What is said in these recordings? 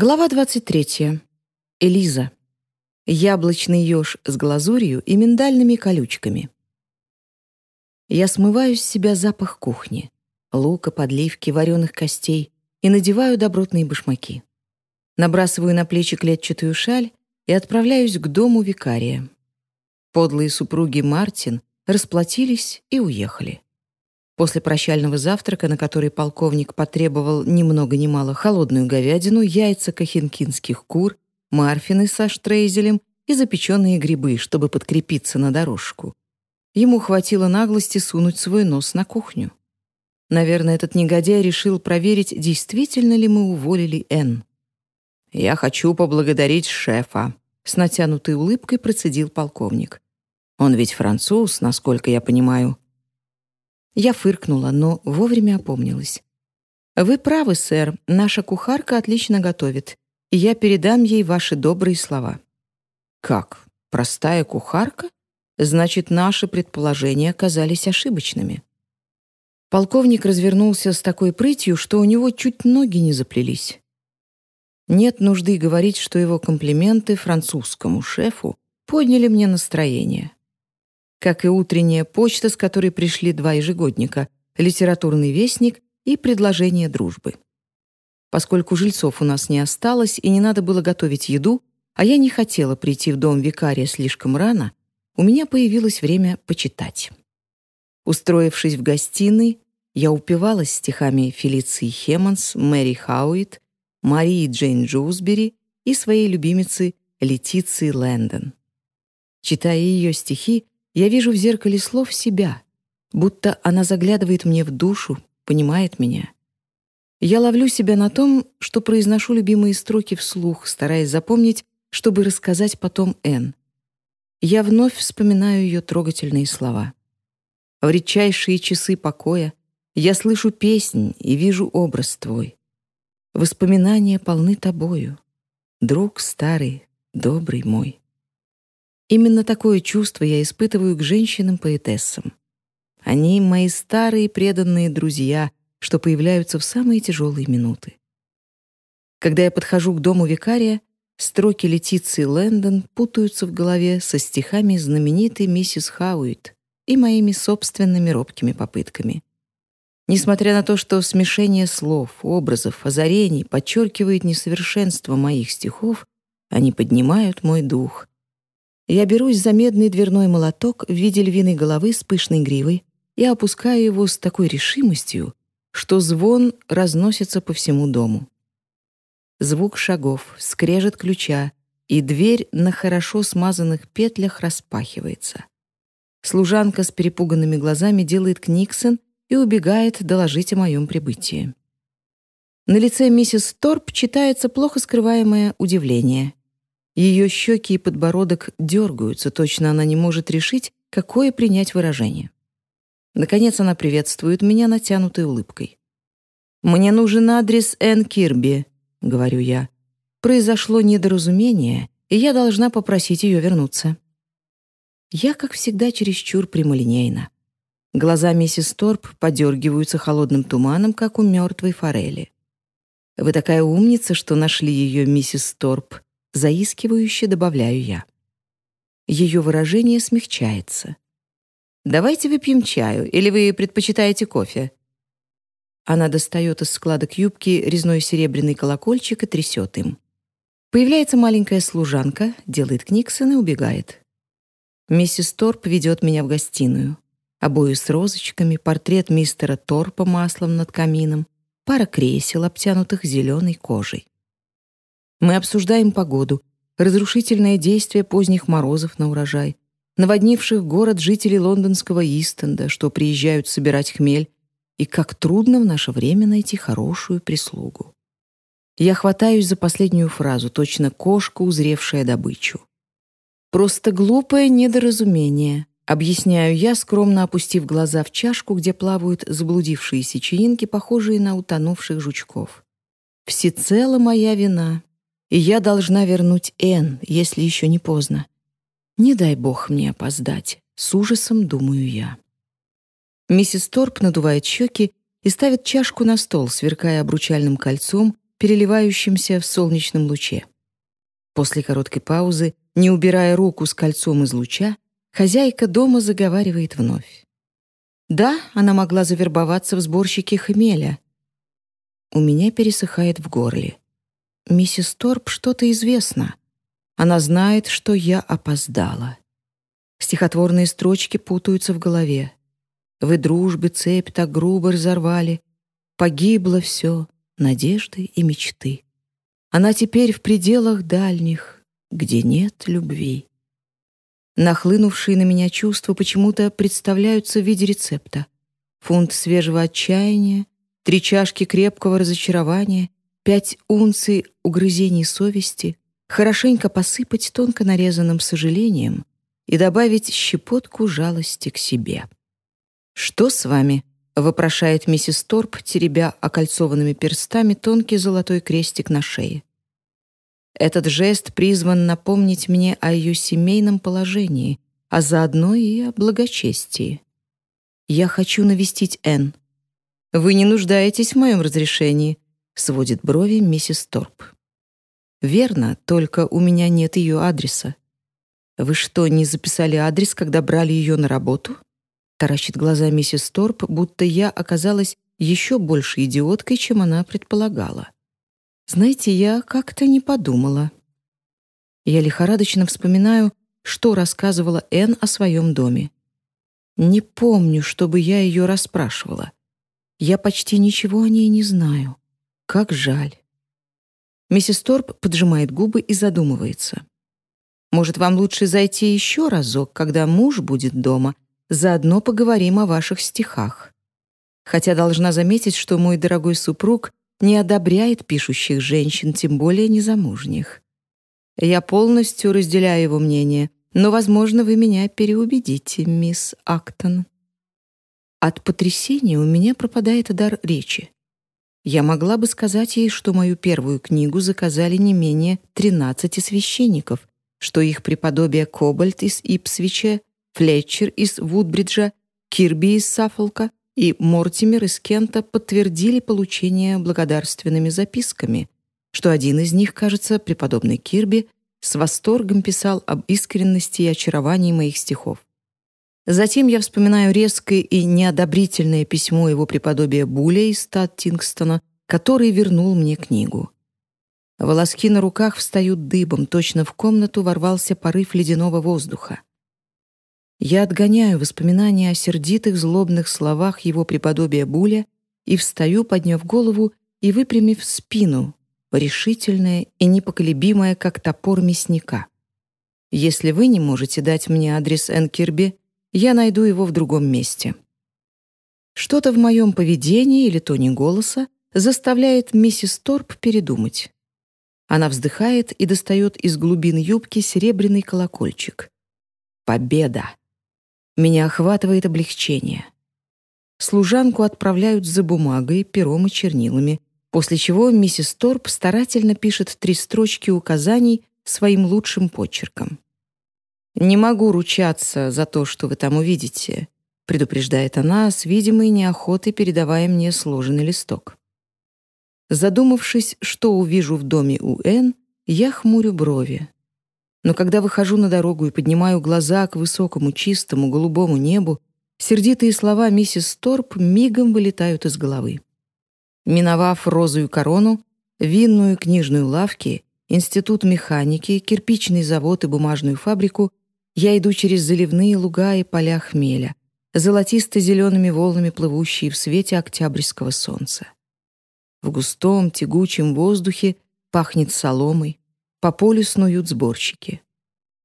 Глава 23. Элиза. Яблочный еж с глазурью и миндальными колючками. Я смываю с себя запах кухни, лука, подливки, вареных костей и надеваю добротные башмаки. Набрасываю на плечи клетчатую шаль и отправляюсь к дому викария. Подлые супруги Мартин расплатились и уехали. После прощального завтрака, на который полковник потребовал ни много ни мало холодную говядину, яйца кахинкинских кур, марфины со штрейзелем и запеченные грибы, чтобы подкрепиться на дорожку. Ему хватило наглости сунуть свой нос на кухню. Наверное, этот негодяй решил проверить, действительно ли мы уволили Энн. «Я хочу поблагодарить шефа», — с натянутой улыбкой процедил полковник. «Он ведь француз, насколько я понимаю. Я фыркнула, но вовремя опомнилась. «Вы правы, сэр, наша кухарка отлично готовит, и я передам ей ваши добрые слова». «Как? Простая кухарка? Значит, наши предположения оказались ошибочными». Полковник развернулся с такой прытью, что у него чуть ноги не заплелись. Нет нужды говорить, что его комплименты французскому шефу подняли мне настроение как и утренняя почта, с которой пришли два ежегодника «Литературный вестник» и «Предложение дружбы». Поскольку жильцов у нас не осталось и не надо было готовить еду, а я не хотела прийти в дом викария слишком рано, у меня появилось время почитать. Устроившись в гостиной, я упивалась стихами Фелиции Хеманс, Мэри Хауит, Марии Джейн Джоузбери и своей любимицы Летиции Лэндон. Читая ее стихи, я вижу в зеркале слов себя, будто она заглядывает мне в душу, понимает меня. Я ловлю себя на том, что произношу любимые строки вслух, стараясь запомнить, чтобы рассказать потом Н. Я вновь вспоминаю ее трогательные слова. В редчайшие часы покоя я слышу песнь и вижу образ твой. Воспоминания полны тобою, друг старый, добрый мой. Именно такое чувство я испытываю к женщинам-поэтессам. Они — мои старые преданные друзья, что появляются в самые тяжелые минуты. Когда я подхожу к дому викария, строки Летиции Лэндон путаются в голове со стихами знаменитой миссис Хауит и моими собственными робкими попытками. Несмотря на то, что смешение слов, образов, озарений подчеркивает несовершенство моих стихов, они поднимают мой дух, я берусь за медный дверной молоток в виде львиной головы с пышной гривой и опускаю его с такой решимостью, что звон разносится по всему дому. Звук шагов, скрежет ключа, и дверь на хорошо смазанных петлях распахивается. Служанка с перепуганными глазами делает книксон и убегает доложить о моем прибытии. На лице миссис Торп читается плохо скрываемое удивление. Ее щеки и подбородок дергаются, точно она не может решить, какое принять выражение. Наконец она приветствует меня натянутой улыбкой. «Мне нужен адрес Энн Кирби», — говорю я. «Произошло недоразумение, и я должна попросить ее вернуться». Я, как всегда, чересчур прямолинейна. Глаза миссис Торп подергиваются холодным туманом, как у мертвой форели. «Вы такая умница, что нашли ее, миссис Торп», Заискивающе добавляю я. Ее выражение смягчается. «Давайте выпьем чаю, или вы предпочитаете кофе?» Она достает из складок юбки резной серебряный колокольчик и трясет им. Появляется маленькая служанка, делает книксон и убегает. Миссис Торп ведет меня в гостиную. Обои с розочками, портрет мистера Торпа маслом над камином, пара кресел, обтянутых зеленой кожей. Мы обсуждаем погоду, разрушительное действие поздних морозов на урожай, наводнивших город жителей лондонского Истенда, что приезжают собирать хмель, и как трудно в наше время найти хорошую прислугу. Я хватаюсь за последнюю фразу, точно кошка, узревшая добычу. «Просто глупое недоразумение», — объясняю я, скромно опустив глаза в чашку, где плавают заблудившиеся чаинки, похожие на утонувших жучков. «Всецело моя вина и я должна вернуть Н, если еще не поздно. Не дай бог мне опоздать, с ужасом думаю я. Миссис Торп надувает щеки и ставит чашку на стол, сверкая обручальным кольцом переливающимся в солнечном луче. После короткой паузы, не убирая руку с кольцом из луча, хозяйка дома заговаривает вновь. Да, она могла завербоваться в сборщике хмеля. У меня пересыхает в горле. Миссис Торп что-то известно. Она знает, что я опоздала. Стихотворные строчки путаются в голове. Вы дружбы цепь так грубо разорвали. Погибло все, надежды и мечты. Она теперь в пределах дальних, где нет любви. Нахлынувшие на меня чувства почему-то представляются в виде рецепта. Фунт свежего отчаяния, три чашки крепкого разочарования, пять унций угрызений совести, хорошенько посыпать тонко нарезанным сожалением и добавить щепотку жалости к себе. «Что с вами?» — вопрошает миссис Торп, теребя окольцованными перстами тонкий золотой крестик на шее. Этот жест призван напомнить мне о ее семейном положении, а заодно и о благочестии. «Я хочу навестить Энн». «Вы не нуждаетесь в моем разрешении», — сводит брови миссис Торп. «Верно, только у меня нет ее адреса». «Вы что, не записали адрес, когда брали ее на работу?» Таращит глаза миссис Торп, будто я оказалась еще больше идиоткой, чем она предполагала. Знаете, я как-то не подумала. Я лихорадочно вспоминаю, что рассказывала Энн о своем доме. Не помню, чтобы я ее расспрашивала. Я почти ничего о ней не знаю. Как жаль. Миссис Торп поджимает губы и задумывается. Может, вам лучше зайти еще разок, когда муж будет дома, заодно поговорим о ваших стихах. Хотя должна заметить, что мой дорогой супруг не одобряет пишущих женщин, тем более незамужних. Я полностью разделяю его мнение, но, возможно, вы меня переубедите, мисс Актон. От потрясения у меня пропадает дар речи. Я могла бы сказать ей, что мою первую книгу заказали не менее 13 священников, что их преподобие Кобальт из Ипсвича, Флетчер из Вудбриджа, Кирби из Саффолка, и Мортимер из Кента подтвердили получение благодарственными записками, что один из них, кажется, преподобный Кирби, с восторгом писал об искренности и очаровании моих стихов. Затем я вспоминаю резкое и неодобрительное письмо его преподобия Буля из стад Тингстона, который вернул мне книгу. Волоски на руках встают дыбом, точно в комнату ворвался порыв ледяного воздуха. Я отгоняю воспоминания о сердитых злобных словах его преподобия Буля и встаю, подняв голову и выпрямив спину, решительная и непоколебимая, как топор мясника. Если вы не можете дать мне адрес Энкирби, я найду его в другом месте. Что-то в моем поведении или тоне голоса заставляет миссис Торп передумать. Она вздыхает и достает из глубин юбки серебряный колокольчик. Победа! Меня охватывает облегчение. Служанку отправляют за бумагой, пером и чернилами, после чего миссис Торп старательно пишет три строчки указаний своим лучшим почерком. «Не могу ручаться за то, что вы там увидите», предупреждает она с видимой неохотой, передавая мне сложенный листок. Задумавшись, что увижу в доме у Н, я хмурю брови. Но когда выхожу на дорогу и поднимаю глаза к высокому чистому голубому небу, сердитые слова миссис Торп мигом вылетают из головы. Миновав розовую корону, винную книжную лавки, институт механики, кирпичный завод и бумажную фабрику, я иду через заливные луга и поля хмеля, золотисто-зелеными волнами плывущие в свете октябрьского солнца. В густом, тягучем воздухе пахнет соломой, по полю снуют сборщики.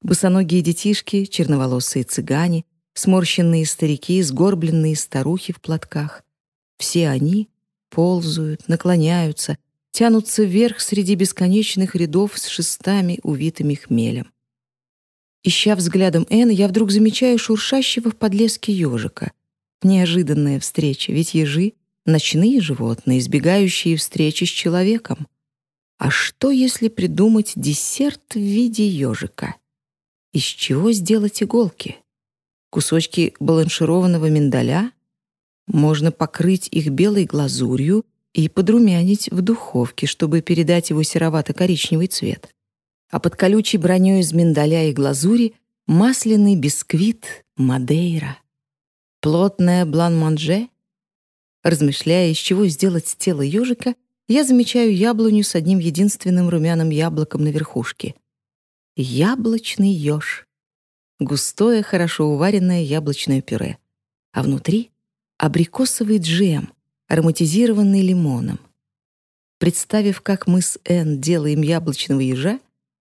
Босоногие детишки, черноволосые цыгане, сморщенные старики, сгорбленные старухи в платках. Все они ползают, наклоняются, тянутся вверх среди бесконечных рядов с шестами, увитыми хмелем. Ища взглядом Энн, я вдруг замечаю шуршащего в подлеске ежика. Неожиданная встреча, ведь ежи — ночные животные, избегающие встречи с человеком. А что, если придумать десерт в виде ежика? Из чего сделать иголки? Кусочки баланшированного миндаля? Можно покрыть их белой глазурью и подрумянить в духовке, чтобы передать его серовато-коричневый цвет. А под колючей броней из миндаля и глазури масляный бисквит Мадейра. Плотная блан-манже. Размышляя, из чего сделать тело ежика, я замечаю яблоню с одним единственным румяным яблоком на верхушке. Яблочный еж. Густое, хорошо уваренное яблочное пюре. А внутри — абрикосовый джем, ароматизированный лимоном. Представив, как мы с Энн делаем яблочного ежа,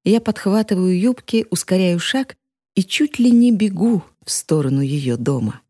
я подхватываю юбки, ускоряю шаг и чуть ли не бегу в сторону ее дома.